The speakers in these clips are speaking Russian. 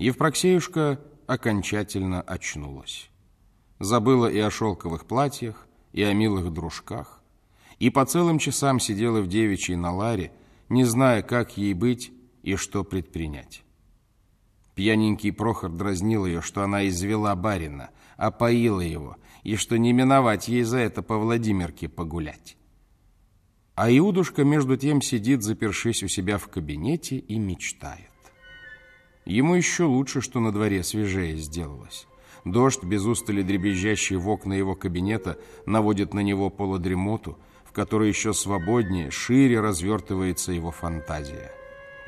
Евпроксеюшка окончательно очнулась. Забыла и о шелковых платьях, и о милых дружках, и по целым часам сидела в девичьей на ларе, не зная, как ей быть и что предпринять. Пьяненький Прохор дразнил ее, что она извела барина, опоила его, и что не миновать ей за это по Владимирке погулять. А Иудушка между тем сидит, запершись у себя в кабинете, и мечтает. Ему еще лучше, что на дворе свежее сделалось. Дождь, без устали дребезжащий в окна его кабинета, наводит на него полудремоту, в которой еще свободнее, шире развертывается его фантазия.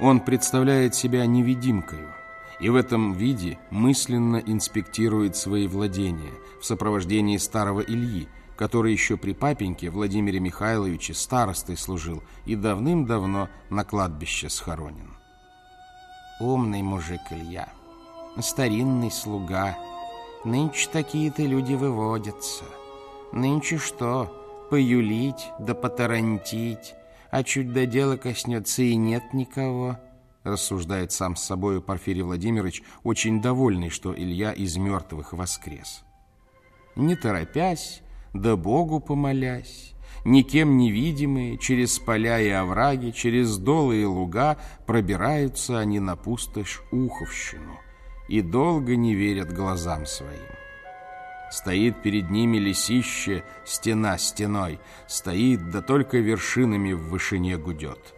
Он представляет себя невидимкою, и в этом виде мысленно инспектирует свои владения в сопровождении старого Ильи, который еще при папеньке Владимире Михайловиче старостой служил и давным-давно на кладбище схоронен. Умный мужик Илья, старинный слуга. Нынче такие-то люди выводятся. Нынче что, поюлить да потарантить, а чуть до дела коснется и нет никого — рассуждает сам с собою Порфирий Владимирович, очень довольный, что Илья из мертвых воскрес. Не торопясь, да Богу помолясь, никем невидимые, через поля и овраги, через долы и луга пробираются они на пустошь Уховщину и долго не верят глазам своим. Стоит перед ними лесище, стена стеной, стоит, да только вершинами в вышине гудет.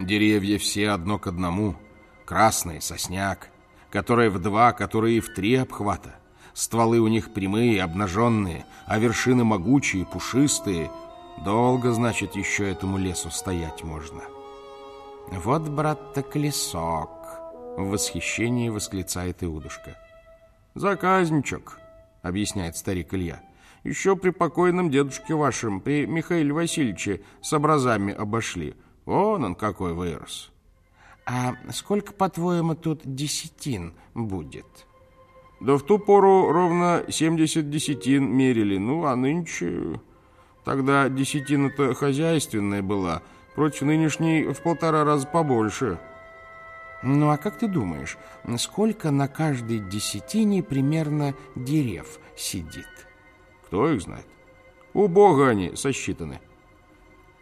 Деревья все одно к одному, красные, сосняк, которые в два, которые в три обхвата. Стволы у них прямые, обнаженные, а вершины могучие, пушистые. Долго, значит, еще этому лесу стоять можно. Вот, брат-то, колесок, в восхищении восклицает Иудушка. Заказничок, объясняет старик Илья. Еще при покойном дедушке вашем, при Михаиле Васильевиче, с образами обошли. Вон он какой вырос. А сколько, по-твоему, тут десятин будет? Да в ту пору ровно 70 десятин мерили. Ну, а нынче... Тогда десятина-то хозяйственная была. Против нынешней в полтора раза побольше. Ну, а как ты думаешь, сколько на каждой десятине примерно дерев сидит? Кто их знает? У Бога они сосчитаны.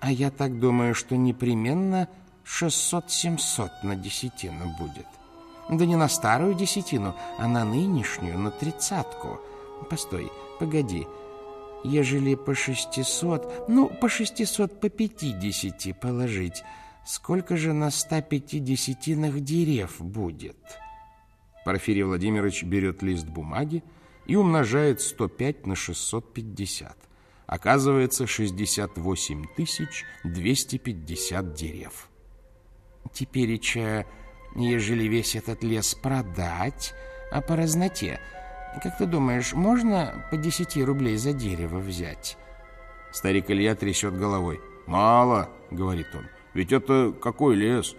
А я так думаю, что непременно 600-700 на десятину будет. Да не на старую десятину, а на нынешнюю, на тридцатку. Постой, погоди. Ежели по 600, ну, по 600 по 50 положить, сколько же на 150 дерев будет? Порфирий Владимирович берет лист бумаги и умножает 105 на 650 оказывается 68 250 дерев. Теперь, ежели весь этот лес продать, а по разноте, как ты думаешь, можно по 10 рублей за дерево взять? Старик Илья трясет головой. «Мало», — говорит он, — «ведь это какой лес?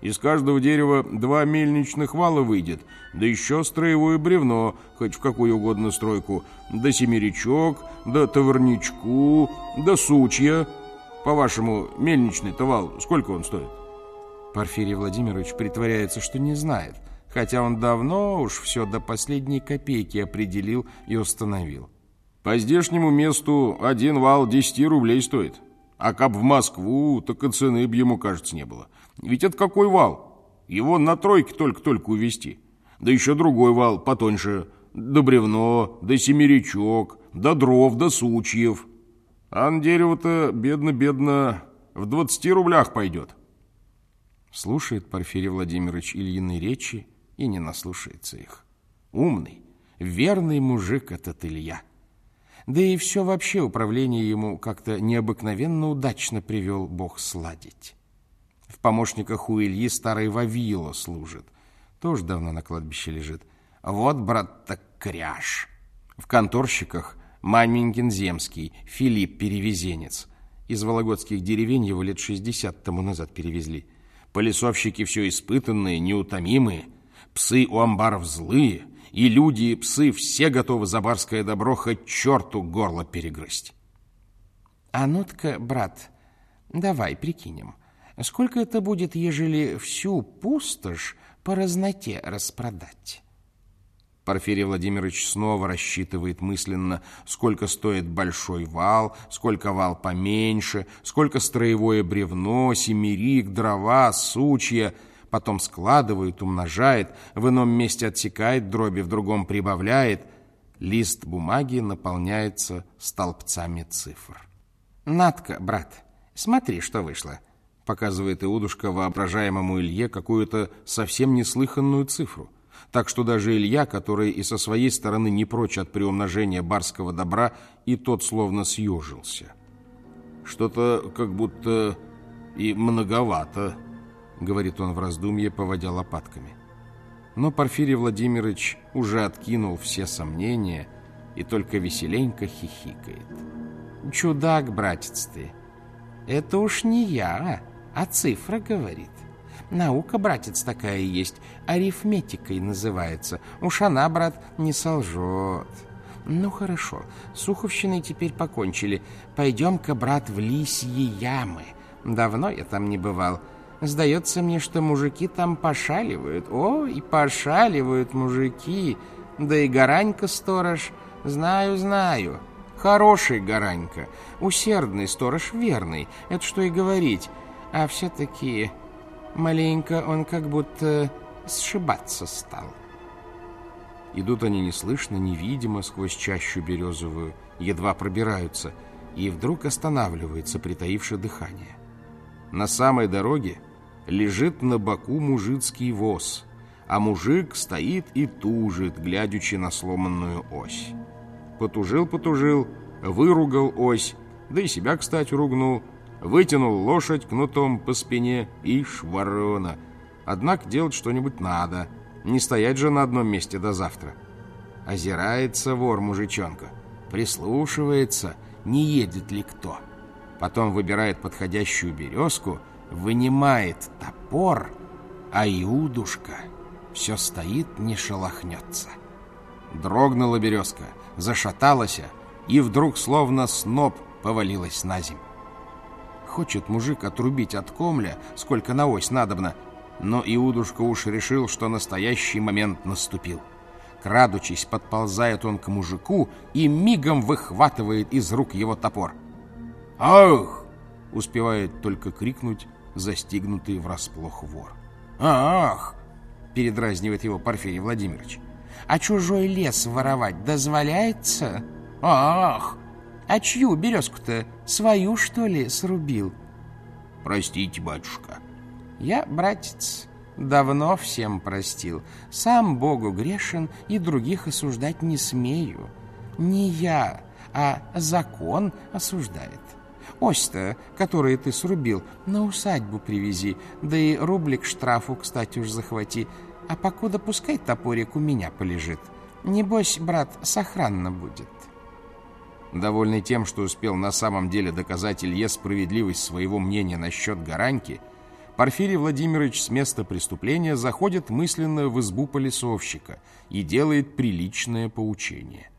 Из каждого дерева два мельничных вала выйдет, да еще строевое бревно, хоть в какую угодно стройку, да семерячок, да товарничку, да сучья. По-вашему, мельничный-то вал, сколько он стоит? Порфирий Владимирович притворяется, что не знает, хотя он давно уж все до последней копейки определил и установил. По здешнему месту один вал 10 рублей стоит. А каб в Москву, так и цены б ему, кажется, не было. Ведь это какой вал? Его на тройке только-только увезти. Да еще другой вал потоньше. Да бревно, да семерячок, да дров, да сучьев. А на дерево-то, бедно-бедно, в двадцати рублях пойдет. Слушает Порфирий Владимирович Ильины речи и не наслушается их. Умный, верный мужик этот Илья. Да и все вообще управление ему как-то необыкновенно удачно привел Бог сладить. В помощниках у Ильи старый Вавило служит. Тоже давно на кладбище лежит. Вот, брат, так кряж. В конторщиках Маменькин Земский, Филипп Перевезенец. Из вологодских деревень его лет 60 тому назад перевезли. Полисовщики все испытанные, неутомимые. Псы у амбаров злые. И люди, и псы все готовы за барское добро хоть черту горло перегрызть. А ну-ка, брат, давай прикинем. Сколько это будет, ежели всю пустошь по разноте распродать. Порфирий Владимирович снова рассчитывает мысленно, сколько стоит большой вал, сколько вал поменьше, сколько строевое бревно, семерик, дрова, сучья. Потом складывает, умножает, в ином месте отсекает дроби, в другом прибавляет. Лист бумаги наполняется столбцами цифр. «Надка, брат, смотри, что вышло», — показывает Иудушка воображаемому Илье какую-то совсем неслыханную цифру так что даже Илья, который и со своей стороны не прочь от приумножения барского добра, и тот словно съежился. «Что-то как будто и многовато», — говорит он в раздумье, поводя лопатками. Но Порфирий Владимирович уже откинул все сомнения и только веселенько хихикает. «Чудак, братец ты, это уж не я, а цифра говорит». Наука, братец, такая есть, арифметикой называется. Уж она, брат, не солжет. Ну, хорошо, с Суховщиной теперь покончили. Пойдем-ка, брат, в лисьи ямы. Давно я там не бывал. Сдается мне, что мужики там пошаливают. О, и пошаливают мужики. Да и Гаранька сторож. Знаю, знаю. Хороший Гаранька. Усердный сторож, верный. Это что и говорить. А все-таки Маленько он как будто сшибаться стал. Идут они неслышно, невидимо сквозь чащу березовую, едва пробираются, и вдруг останавливается, притаившее дыхание. На самой дороге лежит на боку мужицкий воз, а мужик стоит и тужит, глядячи на сломанную ось. Потужил-потужил, выругал ось, да и себя, кстати, ругнул — вытянул лошадь кнутом по спине и шворона. Однако делать что-нибудь надо, не стоять же на одном месте до завтра. Озирается вор-мужичонка, прислушивается, не едет ли кто. Потом выбирает подходящую березку, вынимает топор, а Иудушка все стоит, не шелохнется. Дрогнула березка, зашаталась, и вдруг словно сноп повалилась на землю. Хочет мужик отрубить от комля, сколько на ось надобно, но Иудушка уж решил, что настоящий момент наступил. Крадучись, подползает он к мужику и мигом выхватывает из рук его топор. «Ах!» — успевает только крикнуть застигнутый врасплох вор. «Ах!» — передразнивает его Порфирий Владимирович. «А чужой лес воровать дозволяется?» «Ах!» А чью березку-то? Свою, что ли, срубил? Простите, батюшка. Я, братец, давно всем простил. Сам Богу грешен и других осуждать не смею. Не я, а закон осуждает. Ось-то, которую ты срубил, на усадьбу привези, да и рублик штрафу, кстати, уж захвати. А покуда пускай топорик у меня полежит. Небось, брат, сохранно будет. Довольный тем, что успел на самом деле доказать Илье справедливость своего мнения насчет Гараньки, Порфирий Владимирович с места преступления заходит мысленно в избу полисовщика и делает приличное поучение.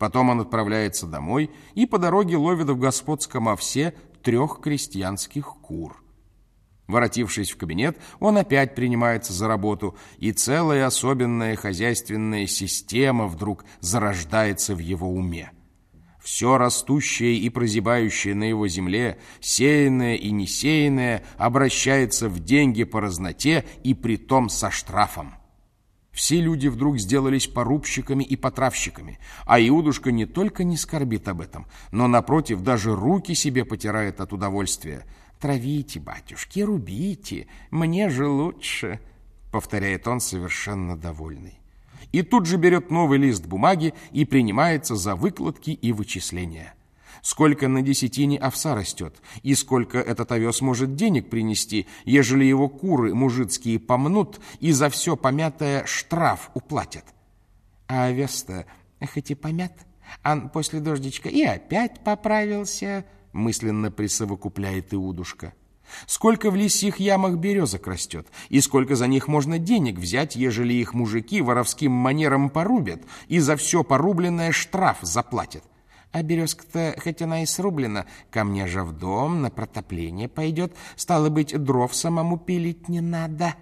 Потом он отправляется домой и по дороге ловит в господском овсе трех крестьянских кур. Воротившись в кабинет, он опять принимается за работу, и целая особенная хозяйственная система вдруг зарождается в его уме. Все растущее и прозябающее на его земле, сеянное и несеянное, обращается в деньги по разноте и притом со штрафом. Все люди вдруг сделались порубщиками и потравщиками, а Иудушка не только не скорбит об этом, но, напротив, даже руки себе потирает от удовольствия. «Травите, батюшки, рубите, мне же лучше», — повторяет он совершенно довольный и тут же берет новый лист бумаги и принимается за выкладки и вычисления. Сколько на десятине овса растет, и сколько этот овес может денег принести, ежели его куры мужицкие помнут и за все помятое штраф уплатят. А овес-то хоть и помят, а после дождичка и опять поправился, мысленно присовокупляет Иудушка. Сколько в лисьих ямах березок растет, и сколько за них можно денег взять, ежели их мужики воровским манером порубят и за все порубленное штраф заплатят. А березка-то, хоть она и срублена, ко мне же в дом на протопление пойдет, стало быть, дров самому пилить не надо.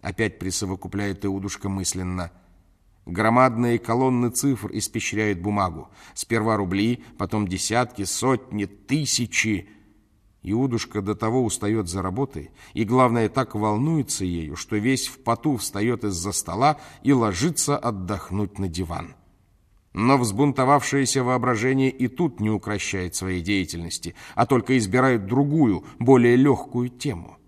Опять присовокупляет Иудушка мысленно. Громадные колонны цифр испещряют бумагу. Сперва рубли, потом десятки, сотни, тысячи. Иудушка до того устает за работой, и, главное, так волнуется ею, что весь в поту встает из-за стола и ложится отдохнуть на диван. Но взбунтовавшееся воображение и тут не укращает своей деятельности, а только избирает другую, более легкую тему.